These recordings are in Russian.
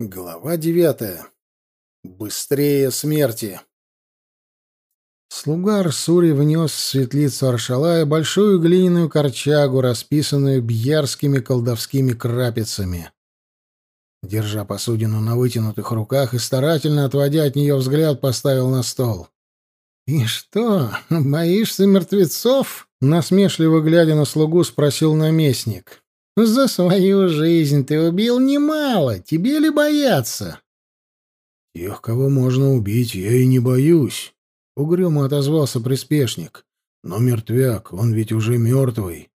Глава девятая. Быстрее смерти. Слуга Арсури внес в светлицу Аршалая большую глиняную корчагу, расписанную бьярскими колдовскими крапицами. Держа посудину на вытянутых руках и старательно отводя от нее взгляд, поставил на стол. «И что, боишься мертвецов?» — насмешливо глядя на слугу, спросил наместник. За свою жизнь ты убил немало, тебе ли бояться? Тех, кого можно убить, я и не боюсь, угрюмо отозвался приспешник. Но мертвяк, он ведь уже мертвый.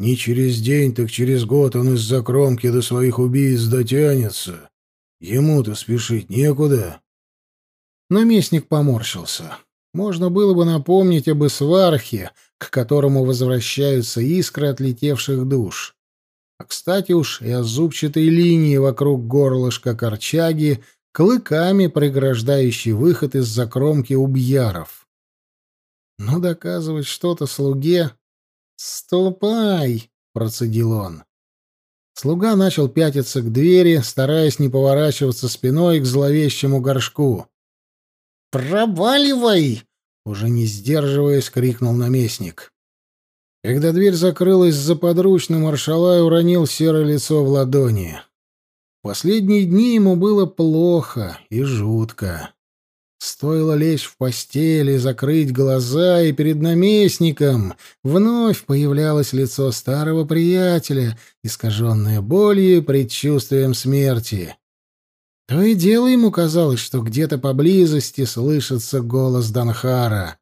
Не через день, так через год он из-за кромки до своих убийц дотянется. Ему-то спешить некуда. Наместник поморщился. Можно было бы напомнить об Исвархе, к которому возвращаются искры отлетевших душ. А, кстати уж, и о зубчатой линии вокруг горлышка корчаги, клыками преграждающей выход из закромки убьяров. Но доказывать что-то слуге... «Ступай!» — процедил он. Слуга начал пятиться к двери, стараясь не поворачиваться спиной к зловещему горшку. «Проваливай!» — уже не сдерживаясь, крикнул наместник. Когда дверь закрылась за подручным, Аршалай уронил серое лицо в ладони. Последние дни ему было плохо и жутко. Стоило лечь в постели, закрыть глаза, и перед наместником вновь появлялось лицо старого приятеля, искаженное болью и предчувствием смерти. То и дело ему казалось, что где-то поблизости слышится голос Данхара.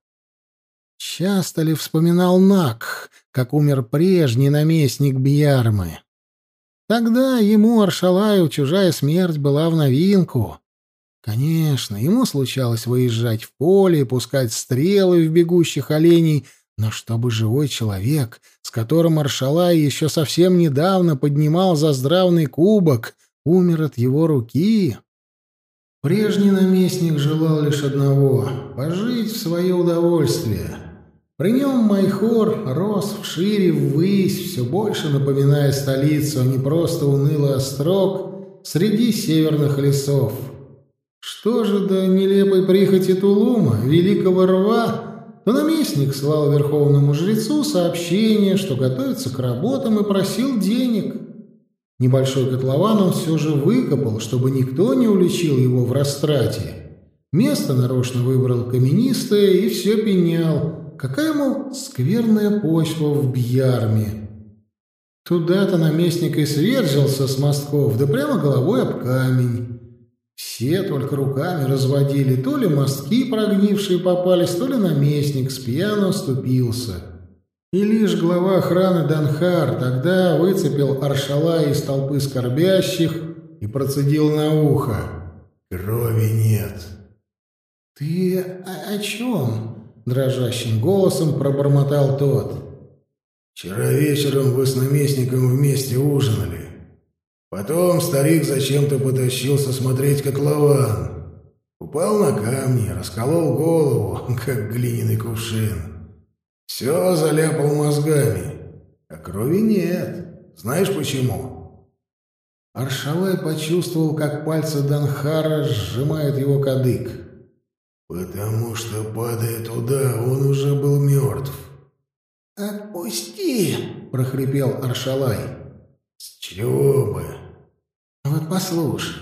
Часто ли вспоминал Нак, как умер прежний наместник Бьярмы? Тогда ему, Аршалаю, чужая смерть была в новинку. Конечно, ему случалось выезжать в поле и пускать стрелы в бегущих оленей, но чтобы живой человек, с которым Аршалай еще совсем недавно поднимал заздравный кубок, умер от его руки... Прежний наместник желал лишь одного — пожить в свое удовольствие — при нем Майхор рос вшире ввысь, все больше напоминая столицу, а не просто унылый острог среди северных лесов. Что же до нелепой прихоти Тулума, великого рва, то наместник слал верховному жрецу сообщение, что готовится к работам и просил денег. Небольшой котлован он все же выкопал, чтобы никто не уличил его в растрате. Место нарочно выбрал каменистое и все пенял — какая, мол, скверная почва в Бьярме. Туда-то наместник и свержился с мостков, да прямо головой об камень. Все только руками разводили, то ли мостки прогнившие попались, то ли наместник с пьяну ступился. И лишь глава охраны Данхар тогда выцепил Аршала из толпы скорбящих и процедил на ухо. «Крови нет». «Ты о, о чем?» Дрожащим голосом пробормотал тот. «Вчера вечером вы с наместником вместе ужинали. Потом старик зачем-то потащился смотреть котлован. Упал на камни, расколол голову, как глиняный кувшин. Все заляпал мозгами, а крови нет. Знаешь почему?» Аршалай почувствовал, как пальцы Данхара сжимают его кадык. «Потому что, падая туда, он уже был мертв». «Отпусти!» — прохрипел Аршалай. «С чего бы?» «Вот послушай,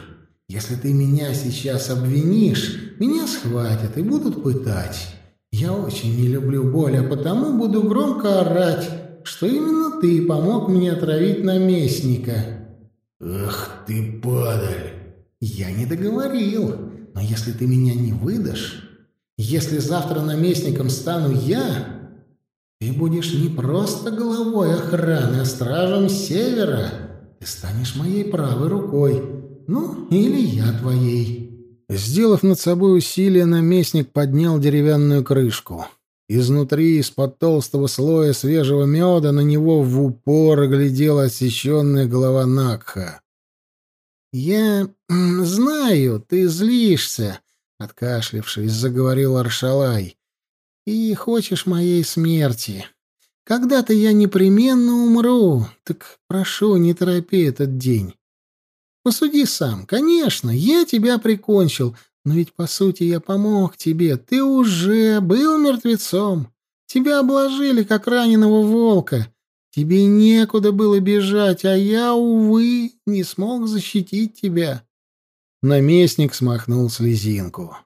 если ты меня сейчас обвинишь, меня схватят и будут пытать. Я очень не люблю боль, а потому буду громко орать, что именно ты помог мне отравить наместника». «Ах ты, падаль!» «Я не договорил. Но если ты меня не выдашь, если завтра наместником стану я, ты будешь не просто головой охраны, а стражем севера. Ты станешь моей правой рукой. Ну, или я твоей». Сделав над собой усилие, наместник поднял деревянную крышку. Изнутри, из-под толстого слоя свежего меда, на него в упор глядела отсеченная голова Накха. «Я знаю, ты злишься», — откашлившись, заговорил Аршалай. «И хочешь моей смерти. Когда-то я непременно умру, так прошу, не торопи этот день. Посуди сам. Конечно, я тебя прикончил, но ведь, по сути, я помог тебе. Ты уже был мертвецом. Тебя обложили, как раненого волка. Тебе некуда было бежать, а я, увы, не смог защитить тебя. Наместник смахнул слезинку.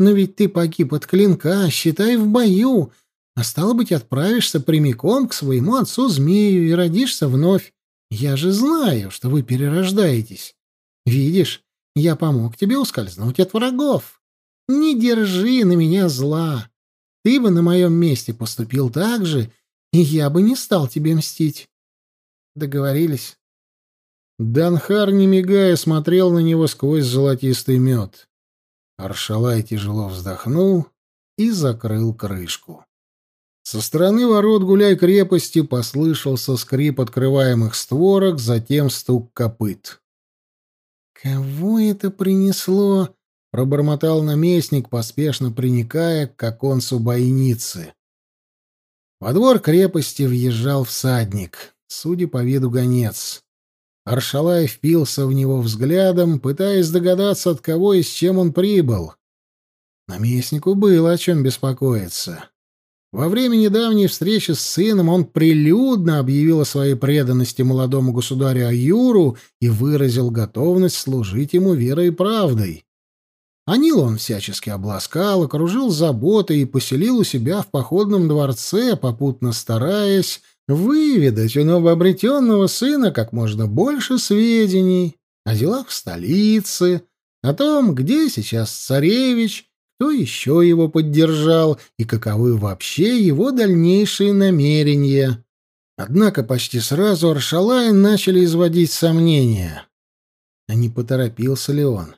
Но ведь ты погиб от клинка, считай, в бою, а стало быть, отправишься прямиком к своему отцу-змею и родишься вновь. Я же знаю, что вы перерождаетесь. Видишь, я помог тебе ускользнуть от врагов. Не держи на меня зла. Ты бы на моем месте поступил так же, я бы не стал тебе мстить. Договорились?» Данхар, не мигая, смотрел на него сквозь золотистый мед. Аршалай тяжело вздохнул и закрыл крышку. Со стороны ворот гуляй-крепости послышался скрип открываемых створок, затем стук копыт. «Кого это принесло?» — пробормотал наместник, поспешно приникая к оконцу бойницы. Во двор крепости въезжал всадник, судя по виду гонец. Аршалай впился в него взглядом, пытаясь догадаться, от кого и с чем он прибыл. Наместнику было о чем беспокоиться. Во время недавней встречи с сыном он прилюдно объявил о своей преданности молодому государю Аюру и выразил готовность служить ему верой и правдой. Анил он всячески обласкал, окружил заботой и поселил у себя в походном дворце, попутно стараясь выведать у новообретенного сына как можно больше сведений о делах в столице, о том, где сейчас царевич, кто еще его поддержал и каковы вообще его дальнейшие намерения. Однако почти сразу Аршалайн начали изводить сомнения. А не поторопился ли он?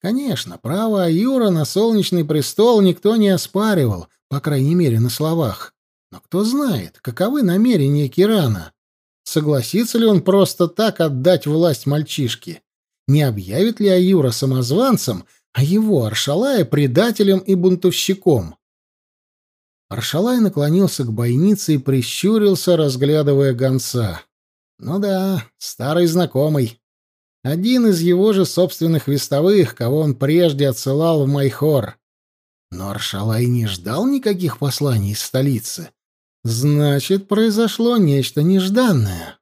Конечно, право Аюра на солнечный престол никто не оспаривал, по крайней мере, на словах. Но кто знает, каковы намерения Кирана? Согласится ли он просто так отдать власть мальчишке? Не объявит ли Аюра самозванцем, а его, Аршалая, предателем и бунтовщиком? Аршалай наклонился к бойнице и прищурился, разглядывая гонца. Ну да, старый знакомый. Один из его же собственных вестовых, кого он прежде отсылал в Майхор. Но Аршалай не ждал никаких посланий из столицы. Значит, произошло нечто нежданное.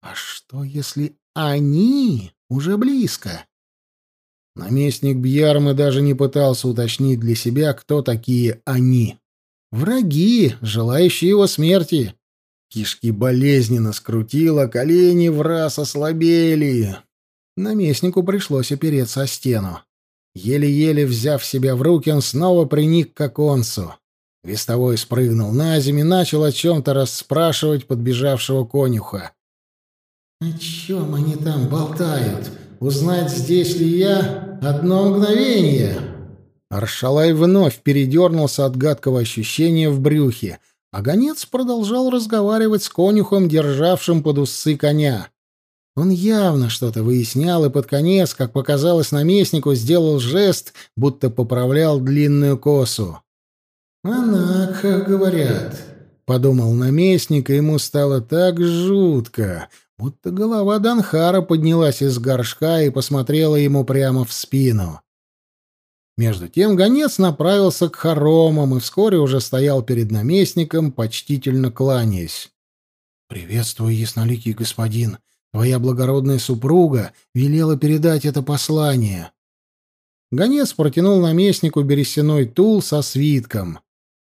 А что, если они уже близко? Наместник Бьярмы даже не пытался уточнить для себя, кто такие «они». Враги, желающие его смерти. Кишки болезненно скрутило, колени в раз ослабели. Наместнику пришлось опереться о стену. Еле-еле взяв себя в руки, он снова приник к оконцу. Вестовой спрыгнул на землю и начал о чем-то расспрашивать подбежавшего конюха. «О чем они там болтают? Узнать, здесь ли я? Одно мгновение!» Аршалай вновь передернулся от гадкого ощущения в брюхе — а гонец продолжал разговаривать с конюхом, державшим под усы коня. Он явно что-то выяснял и под конец, как показалось наместнику, сделал жест, будто поправлял длинную косу. «Анакхах, говорят», — подумал наместник, и ему стало так жутко, будто голова Данхара поднялась из горшка и посмотрела ему прямо в спину. Между тем гонец направился к хоромам и вскоре уже стоял перед наместником, почтительно кланяясь. «Приветствую, ясноликий господин. Твоя благородная супруга велела передать это послание». Гонец протянул наместнику берестяной тул со свитком.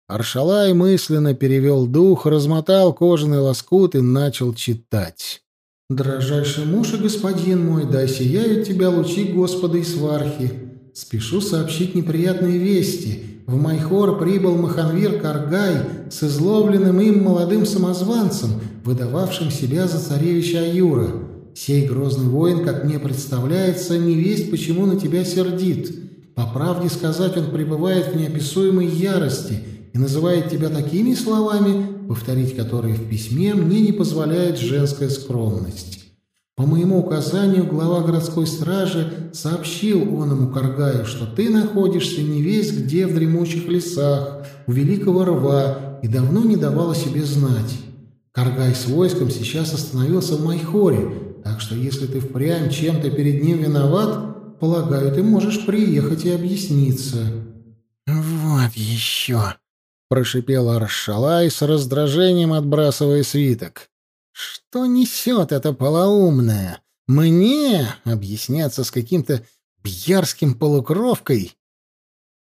Аршалай мысленно перевел дух, размотал кожаный лоскут и начал читать. «Дрожайший муж и господин мой, да сияют тебя лучи Господа и свархи. Спешу сообщить неприятные вести. В Майхор прибыл Маханвир Каргай с изловленным им молодым самозванцем, выдававшим себя за царевича Аюра. Сей грозный воин, как мне представляется, не весть, почему на тебя сердит. По правде сказать, он пребывает в неописуемой ярости и называет тебя такими словами, повторить которые в письме мне не позволяет женская скромность. По моему указанию глава городской стражи сообщил оному Каргаю, что ты находишься не весь где в дремучих лесах, у великого рва, и давно не давал о себе знать. Каргай с войском сейчас остановился в Майхоре, Так что если ты впрямь чем-то перед ним виноват, полагаю, ты можешь приехать и объясниться». «Вот еще!» — прошипел Аршалай с раздражением, отбрасывая свиток. «Что несет это полоумное? Мне объясняться с каким-то бьярским полукровкой?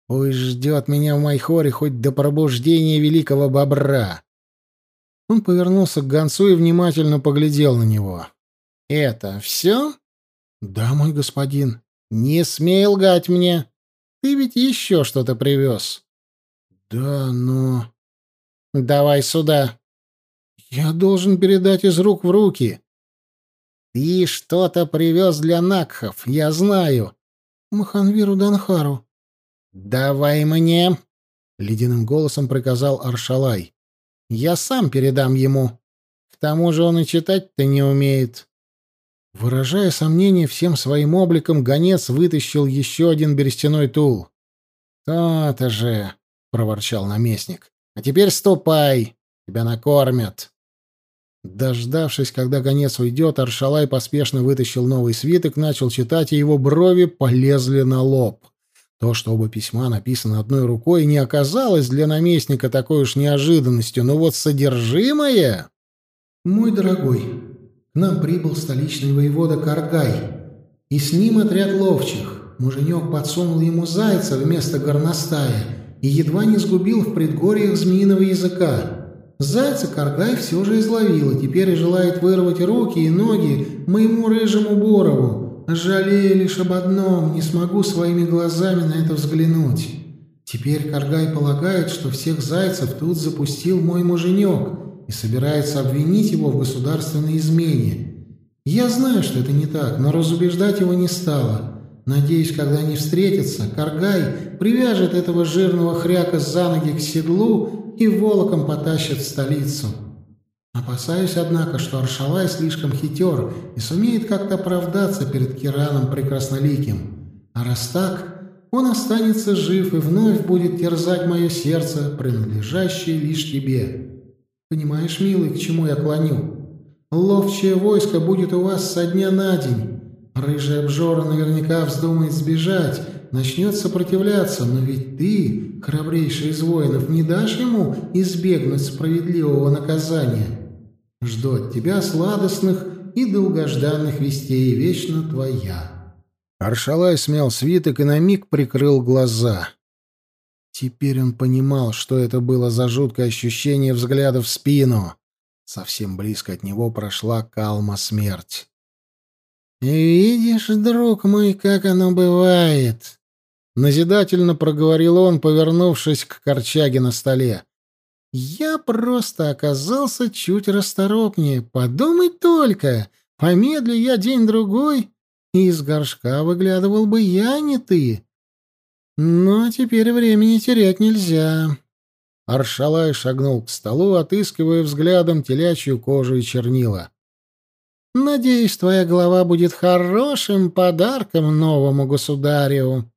Пусть ждет меня в Майхоре хоть до пробуждения великого бобра». Он повернулся к гонцу и внимательно поглядел на него. «Это все?» «Да, мой господин». «Не смей лгать мне. Ты ведь еще что-то привез». «Да, но...» «Давай сюда». «Я должен передать из рук в руки». «Ты что-то привез для Накхов, я знаю». «Маханвиру Данхару». «Давай мне», — ледяным голосом приказал Аршалай. «Я сам передам ему. К тому же он и читать-то не умеет». Выражая сомнение всем своим обликом, гонец вытащил еще один берестяной тул. «То-то же!» — проворчал наместник. «А теперь ступай! Тебя накормят!» Дождавшись, когда гонец уйдет, Аршалай поспешно вытащил новый свиток, начал читать, и его брови полезли на лоб. То, что оба письма написаны одной рукой, не оказалось для наместника такой уж неожиданностью, но вот содержимое... «Мой дорогой, к нам прибыл столичный воевода Каргай, и с ним отряд ловчих. Муженек подсунул ему зайца вместо горностая и едва не сгубил в предгорьях змеиного языка. Зайца Каргай все же изловил, и теперь желает вырвать руки и ноги моему рыжему Борову. Жалею лишь об одном, не смогу своими глазами на это взглянуть. Теперь Каргай полагает, что всех зайцев тут запустил мой муженек и собирается обвинить его в государственной измене. Я знаю, что это не так, но разубеждать его не стало. Надеюсь, когда они встретятся, Каргай привяжет этого жирного хряка за ноги к седлу и волоком потащит в столицу. Опасаюсь, однако, что Аршалай слишком хитер и сумеет как-то оправдаться перед Кираном Прекрасноликим. А раз так, он останется жив и вновь будет терзать мое сердце, принадлежащее лишь тебе. Понимаешь, милый, к чему я клоню? Ловчее войско будет у вас со дня на день. Рыжий обжора наверняка вздумает сбежать, начнет сопротивляться, но ведь ты, храбрейший из воинов, не дашь ему избегнуть справедливого наказания. Жду от тебя сладостных и долгожданных вестей, вечно твоя». Аршалай смял свиток и на миг прикрыл глаза. Теперь он понимал, что это было за жуткое ощущение взгляда в спину. Совсем близко от него прошла калма смерть. «Видишь, друг мой, как оно бывает!» Назидательно проговорил он, повернувшись к корчаге на столе. Я просто оказался чуть расторопнее. Подумай только, помедли я день-другой, и из горшка выглядывал бы я, не ты. Но теперь времени терять нельзя. Аршалай шагнул к столу, отыскивая взглядом телячью кожу и чернила. «Надеюсь, твоя голова будет хорошим подарком новому государю».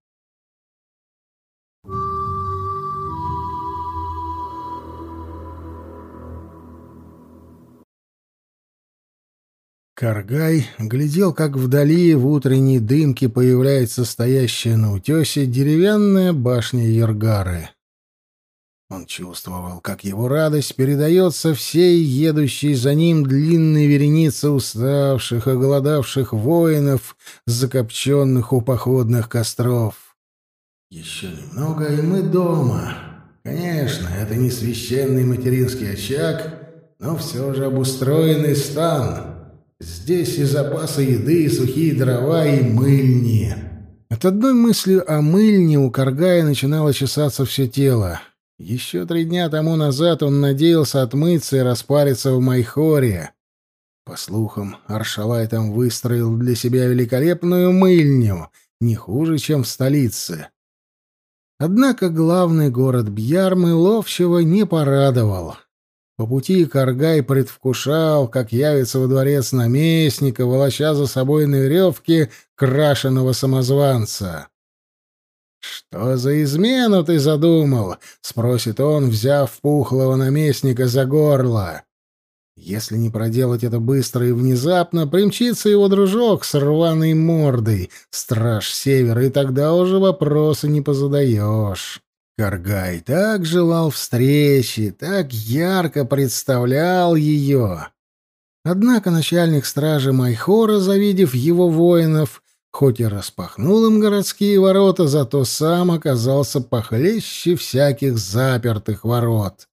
Каргай глядел, как вдали в утренней дымке появляется стоящая на утесе деревянная башня Ергары. Он чувствовал, как его радость передается всей едущей за ним длинной веренице уставших и голодавших воинов, закопченных у походных костров. «Еще немного, и мы дома. Конечно, это не священный материнский очаг, но все же обустроенный стан». Здесь и запасы еды, и сухие дрова, и мыльни. От одной мысли о мыльне у Каргая начинало чесаться все тело. Еще три дня тому назад он надеялся отмыться и распариться в Майхоре. По слухам, Аршалай там выстроил для себя великолепную мыльню, не хуже, чем в столице. Однако главный город Бьярмы ловчего не порадовал. По пути Каргай предвкушал, как явится во дворец наместника, волоча за собой на веревке крашеного самозванца. «Что за измену ты задумал?» — спросит он, взяв пухлого наместника за горло. Если не проделать это быстро и внезапно, примчится его дружок с рваной мордой, страж севера, и тогда уже вопросы не позадаешь. Каргай так желал встречи, так ярко представлял ее. Однако начальник стражи Майхора, завидев его воинов, хоть и распахнул им городские ворота, зато сам оказался похлеще всяких запертых ворот.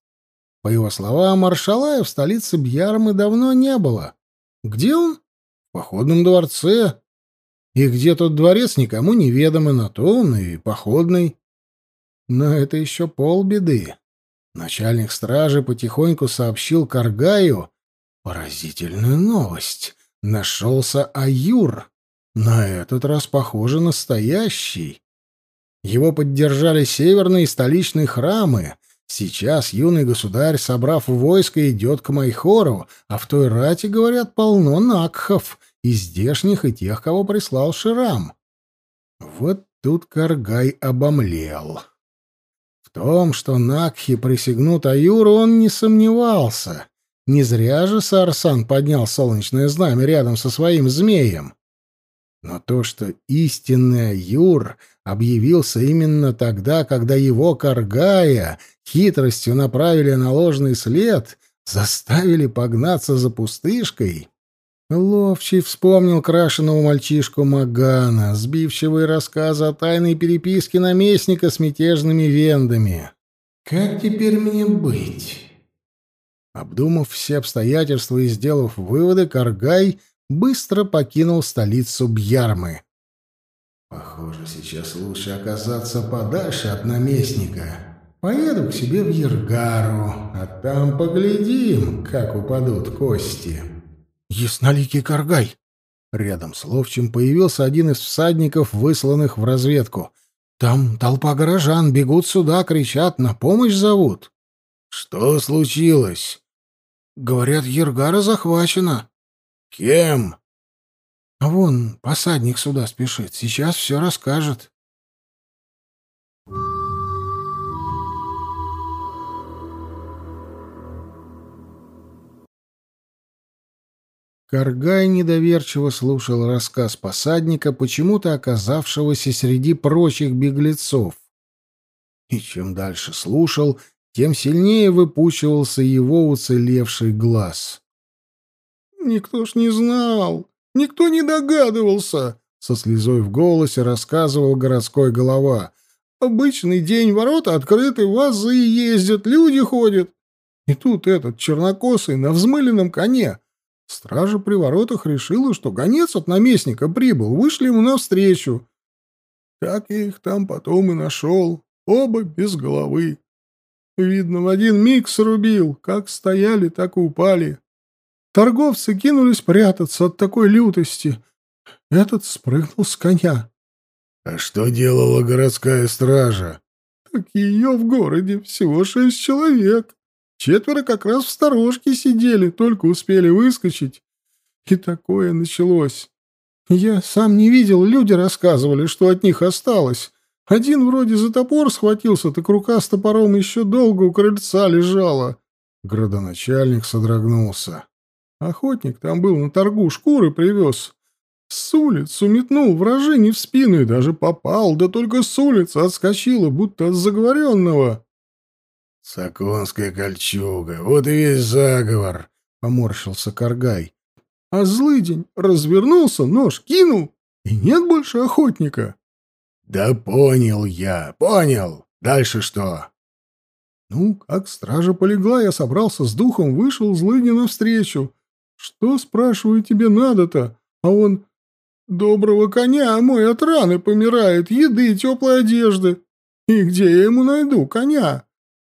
По его словам, маршалая в столице Бьярмы давно не было. Где он? В походном дворце. И где тот дворец, никому неведомо, на то он и походный. Но это еще полбеды. Начальник стражи потихоньку сообщил Каргаю поразительную новость. Нашелся Аюр. На этот раз, похоже, настоящий. Его поддержали северные столичные храмы, Сейчас юный государь, собрав войско, идет к Майхору, а в той рате, говорят, полно накхов, и здешних, и тех, кого прислал Ширам. Вот тут Каргай обомлел. В том, что Накхи присягнут Аюру, он не сомневался. Не зря же Сарсан поднял солнечное знамя рядом со своим змеем. Но то, что истинный Аюр объявился именно тогда, когда его Каргая хитростью направили на ложный след, заставили погнаться за пустышкой. Ловчий вспомнил крашеного мальчишку Магана, сбивчивые рассказы о тайной переписке наместника с мятежными вендами. «Как теперь мне быть?» Обдумав все обстоятельства и сделав выводы, Каргай быстро покинул столицу Бьярмы. «Похоже, сейчас лучше оказаться подальше от наместника», Поеду к себе в Ергару, а там поглядим, как упадут кости. Ясноликий Каргай! Рядом с Ловчим появился один из всадников, высланных в разведку. Там толпа горожан, бегут сюда, кричат, на помощь зовут. Что случилось? Говорят, Ергара захвачена. Кем? А вон, посадник сюда спешит, сейчас все расскажет. Каргай недоверчиво слушал рассказ посадника, почему-то оказавшегося среди прочих беглецов. И чем дальше слушал, тем сильнее выпучивался его уцелевший глаз. «Никто ж не знал, никто не догадывался», — со слезой в голосе рассказывал городской голова. «Обычный день, ворота открыты, вазы ездят, люди ходят. И тут этот чернокосый на взмыленном коне Стража при воротах решила, что гонец от наместника прибыл, вышли ему навстречу. Так я их там потом и нашел, оба без головы. Видно, в один миг срубил, как стояли, так и упали. Торговцы кинулись прятаться от такой лютости. Этот спрыгнул с коня. — А что делала городская стража? — Так ее в городе всего шесть человек. Четверо как раз в сторожке сидели, только успели выскочить. И такое началось. Я сам не видел, люди рассказывали, что от них осталось. Один вроде за топор схватился, так рука с топором еще долго у крыльца лежала. Градоначальник содрогнулся. Охотник там был на торгу, шкуры привез. С улицу метнул вражине в спину и даже попал, да только с улицы отскочила, будто от заговоренного. «Саконская кольчуга, вот и весь заговор», — поморщился Каргай. А злыдень развернулся, нож кинул, и нет больше охотника. «Да понял я, понял. Дальше что?» Ну, как стража полегла, я собрался с духом, вышел злыдню навстречу. «Что, спрашиваю, тебе надо-то?» А он... «Доброго коня, мой от раны помирает, еды, теплой одежды. И где я ему найду коня?»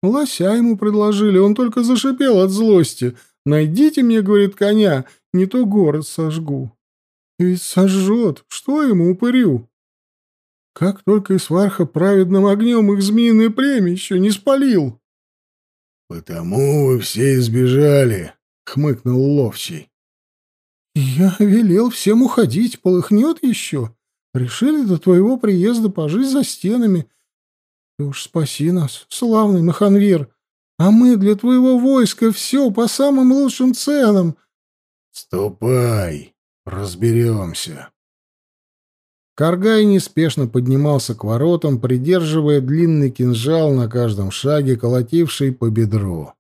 Лося ему предложили, он только зашипел от злости. «Найдите мне, — говорит, — коня, не то город сожгу». Ведь сожжет, что ему упырю? Как только Исварха праведным огнем их змеиное племя еще не спалил. — Потому вы все избежали, — хмыкнул Ловчий. — Я велел всем уходить, полыхнет еще. Решили до твоего приезда пожить за стенами, ты уж спаси нас, славный Маханвир. А мы для твоего войска все по самым лучшим ценам. Ступай, разберемся. Каргай неспешно поднимался к воротам, придерживая длинный кинжал на каждом шаге, колотивший по бедру.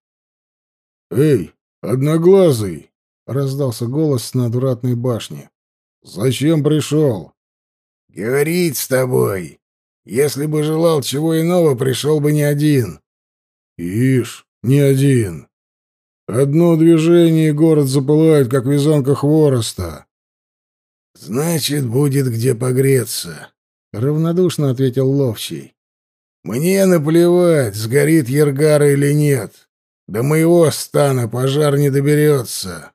«Эй, одноглазый!» — раздался голос с надвратной башни. «Зачем пришел?» «Говорить с тобой. Если бы желал чего иного, пришел бы не один». «Ишь, не один. Одно движение, и город запылает, как вязанка хвороста». «Значит, будет где погреться», — равнодушно ответил Ловчий. «Мне наплевать, сгорит Ергара или нет. До моего стана пожар не доберется».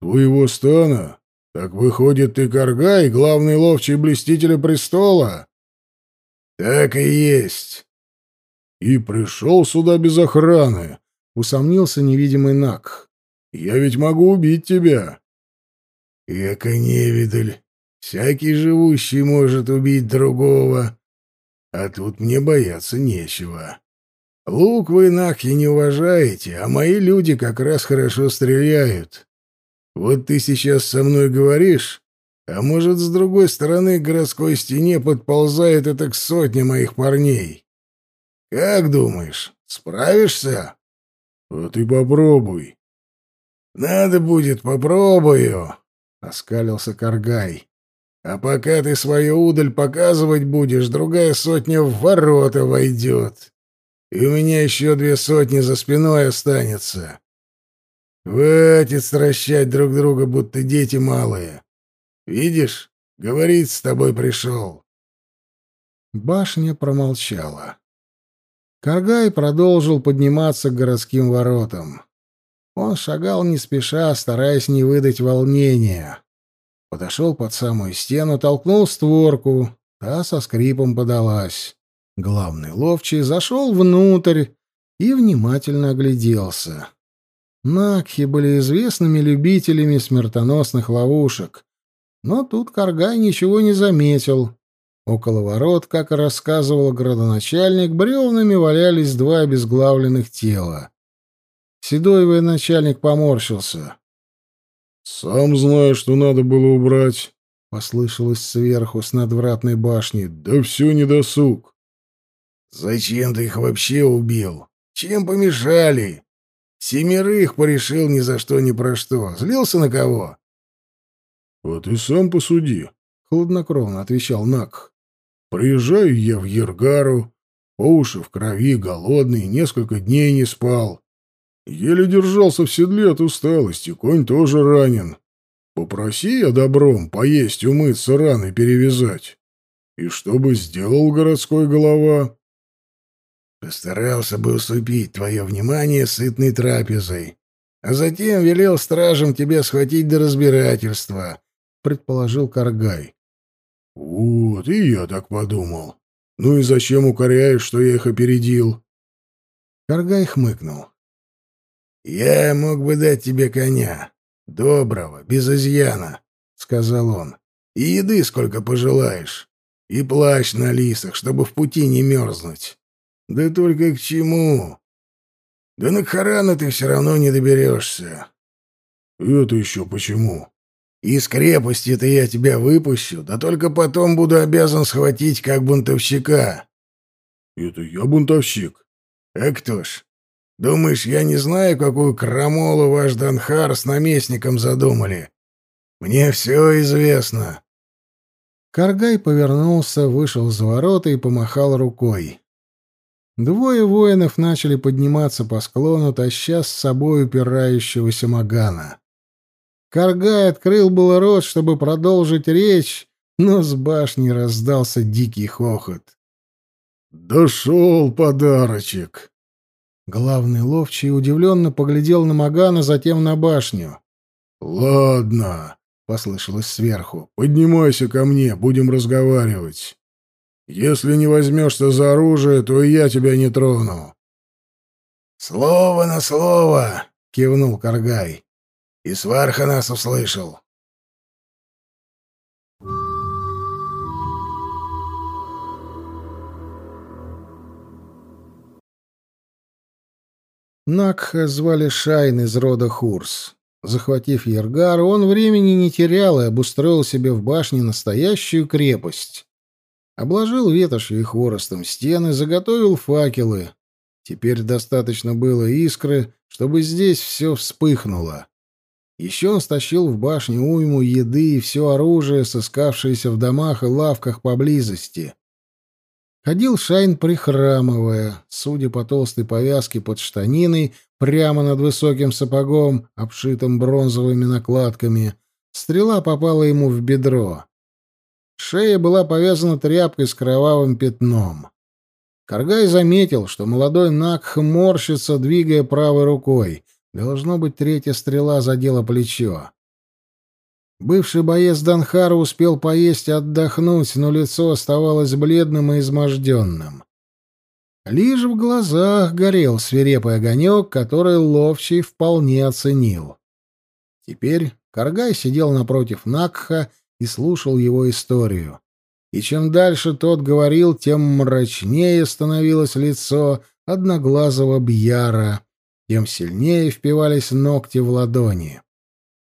«Твоего стана? Так выходит, ты Каргай, главный ловчий блестителя престола?» «Так и есть». «И пришел сюда без охраны», — усомнился невидимый Нак. «Я ведь могу убить тебя». Эка невидаль. Всякий живущий может убить другого. А тут мне бояться нечего. Лук вы нахи не уважаете, а мои люди как раз хорошо стреляют. Вот ты сейчас со мной говоришь, а может, с другой стороны к городской стене подползает это к сотне моих парней. Как думаешь, справишься? А ты попробуй. Надо будет, попробую. — оскалился Каргай. «А пока ты свою удаль показывать будешь, другая сотня в ворота войдет. И у меня еще две сотни за спиной останется. Хватит стращать друг друга, будто дети малые. Видишь, говорить с тобой пришел». Башня промолчала. Каргай продолжил подниматься к городским воротам. Он шагал не спеша, стараясь не выдать волнения. Подошел под самую стену, толкнул створку. Та со скрипом подалась. Главный ловчий зашел внутрь и внимательно огляделся. Накхи были известными любителями смертоносных ловушек. Но тут Каргай ничего не заметил. Около ворот, как и рассказывал градоначальник, бревнами валялись два обезглавленных тела. Седой военачальник поморщился. «Сам знаю, что надо было убрать», — послышалось сверху с надвратной башни. «Да все недосуг». «Зачем ты их вообще убил? Чем помешали? Семерых порешил ни за что ни про что. Злился на кого?» «А ты сам посуди», — хладнокровно отвечал Нак. «Приезжаю я в Ергару, по уши в крови, голодный, несколько дней не спал. Еле держался в седле от усталости, конь тоже ранен. Попроси я добром поесть, умыться, раны перевязать. И что бы сделал городской голова? Постарался бы усыпить твое внимание сытной трапезой, а затем велел стражам тебя схватить до разбирательства, — предположил Каргай. — Вот, и я так подумал. Ну и зачем укоряешь, что я их опередил? Каргай хмыкнул. «Я мог бы дать тебе коня. Доброго, без изъяна», — сказал он. «И еды сколько пожелаешь. И плащ на лисах, чтобы в пути не мерзнуть. Да только к чему? Да на Харана ты все равно не доберешься». «Это еще почему?» «Из крепости-то я тебя выпущу, да только потом буду обязан схватить как бунтовщика». «Это я бунтовщик?» «А кто ж? Думаешь, я не знаю, какую крамолу ваш Данхар с наместником задумали? Мне все известно. Каргай повернулся, вышел за ворота и помахал рукой. Двое воинов начали подниматься по склону, таща с собой упирающегося Магана. Каргай открыл было рот, чтобы продолжить речь, но с башни раздался дикий хохот. «Дошел подарочек!» Главный ловчий удивленно поглядел на Магана, затем на башню. «Ладно», — послышалось сверху, — «поднимайся ко мне, будем разговаривать. Если не возьмешься за оружие, то и я тебя не трону». «Слово на слово», — кивнул Каргай. «И Сварха нас услышал». Накха звали Шайн из рода Хурс. Захватив Ергар, он времени не терял и обустроил себе в башне настоящую крепость. Обложил ветошью и хворостом стены, заготовил факелы. Теперь достаточно было искры, чтобы здесь все вспыхнуло. Еще он стащил в башню уйму еды и все оружие, сыскавшееся в домах и лавках поблизости. Ходил Шайн прихрамывая, судя по толстой повязке под штаниной, прямо над высоким сапогом, обшитым бронзовыми накладками. Стрела попала ему в бедро. Шея была повязана тряпкой с кровавым пятном. Каргай заметил, что молодой Накх морщится, двигая правой рукой. Должно быть, третья стрела задела плечо. Бывший боец Данхара успел поесть и отдохнуть, но лицо оставалось бледным и изможденным. Лишь в глазах горел свирепый огонек, который ловчий вполне оценил. Теперь Каргай сидел напротив Накха и слушал его историю. И чем дальше тот говорил, тем мрачнее становилось лицо одноглазого Бьяра, тем сильнее впивались ногти в ладони.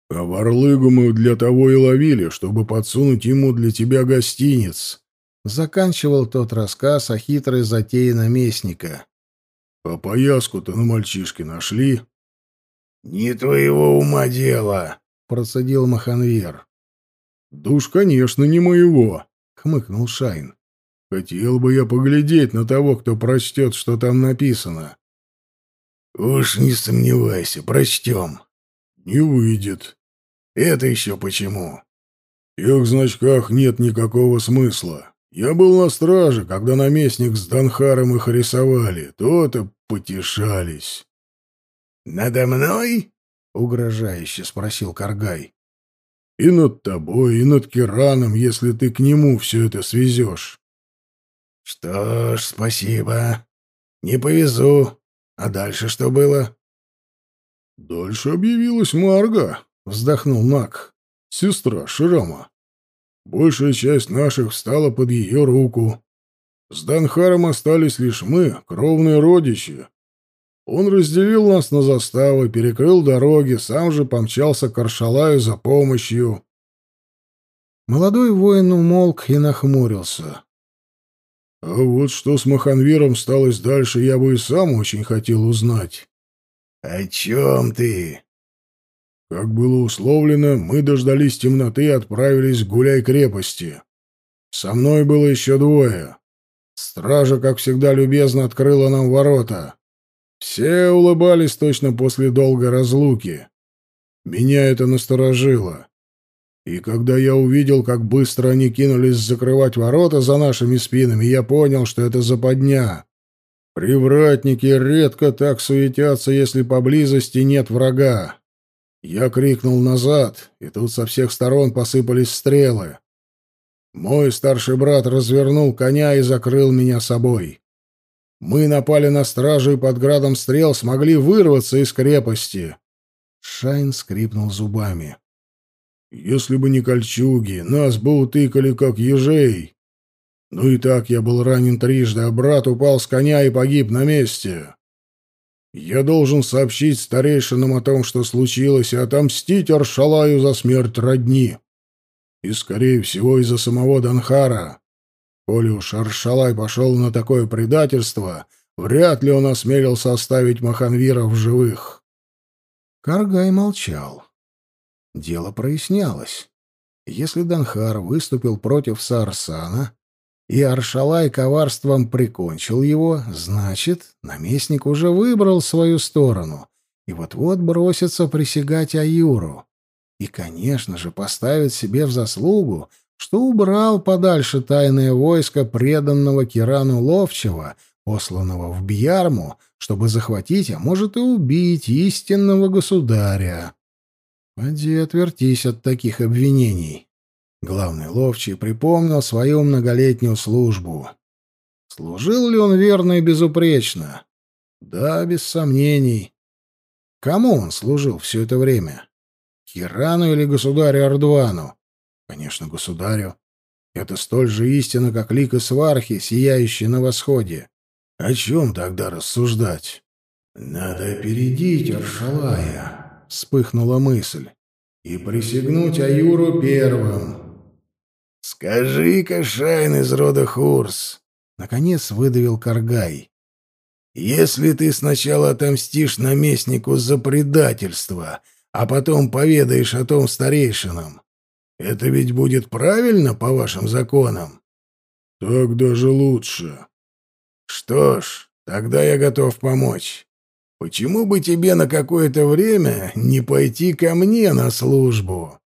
А Варлыгу мы для того и ловили, чтобы подсунуть ему для тебя гостиниц. Заканчивал тот рассказ о хитрой затее наместника. А пояску-то на мальчишке нашли? Не твоего ума дело, процедил Маханвер. Да уж, конечно, не моего, хмыкнул Шайн. Хотел бы я поглядеть на того, кто прочтет, что там написано. Уж не сомневайся, прочтем. Не выйдет. Это еще почему? В тех значках нет никакого смысла. Я был на страже, когда наместник с Данхаром их рисовали. То-то потешались. «Надо мной?» — угрожающе спросил Каргай. «И над тобой, и над Кираном, если ты к нему все это свезешь». «Что ж, спасибо. Не повезу. А дальше что было?» «Дальше объявилась Марга», — вздохнул Нак, — «сестра Ширама. Большая часть наших встала под ее руку. С Данхаром остались лишь мы, кровные родичи. Он разделил нас на заставы, перекрыл дороги, сам же помчался к Аршалаю за помощью». Молодой воин умолк и нахмурился. «А вот что с Маханвиром сталось дальше, я бы и сам очень хотел узнать». «О чем ты?» «Как было условлено, мы дождались темноты и отправились к Гуляй-крепости. Со мной было еще двое. Стража, как всегда, любезно открыла нам ворота. Все улыбались точно после долгой разлуки. Меня это насторожило. И когда я увидел, как быстро они кинулись закрывать ворота за нашими спинами, я понял, что это западня. Привратники редко так суетятся, если поблизости нет врага. Я крикнул назад, и тут со всех сторон посыпались стрелы. Мой старший брат развернул коня и закрыл меня собой. Мы напали на стражу и под градом стрел смогли вырваться из крепости. Шайн скрипнул зубами. Если бы не кольчуги, нас бы утыкали, как ежей. Ну и так я был ранен трижды, а брат упал с коня и погиб на месте. Я должен сообщить старейшинам о том, что случилось, и отомстить Аршалаю за смерть родни. И, скорее всего, из-за самого Данхара. Коли уж Аршалай пошел на такое предательство, вряд ли он осмелился оставить Маханвира в живых. Каргай молчал. Дело прояснялось. Если Данхар выступил против Сарсана, и Аршалай коварством прикончил его, значит, наместник уже выбрал свою сторону и вот-вот бросится присягать Аюру. И, конечно же, поставит себе в заслугу, что убрал подальше тайное войско преданного Кирану Ловчего, посланного в Бьярму, чтобы захватить, а может и убить истинного государя. Поди отвертись от таких обвинений. Главный ловчий припомнил свою многолетнюю службу. Служил ли он верно и безупречно? Да, без сомнений. Кому он служил все это время? Кирану или государю Ардвану? Конечно, государю. Это столь же истина, как лик и свархи, сияющие на восходе. О чем тогда рассуждать? «Надо опередить Аршалая», — вспыхнула мысль, — «и присягнуть Аюру первым». «Скажи, Кашайн из рода Хурс», — наконец выдавил Каргай, — «если ты сначала отомстишь наместнику за предательство, а потом поведаешь о том старейшинам, это ведь будет правильно по вашим законам? Так даже лучше. Что ж, тогда я готов помочь. Почему бы тебе на какое-то время не пойти ко мне на службу?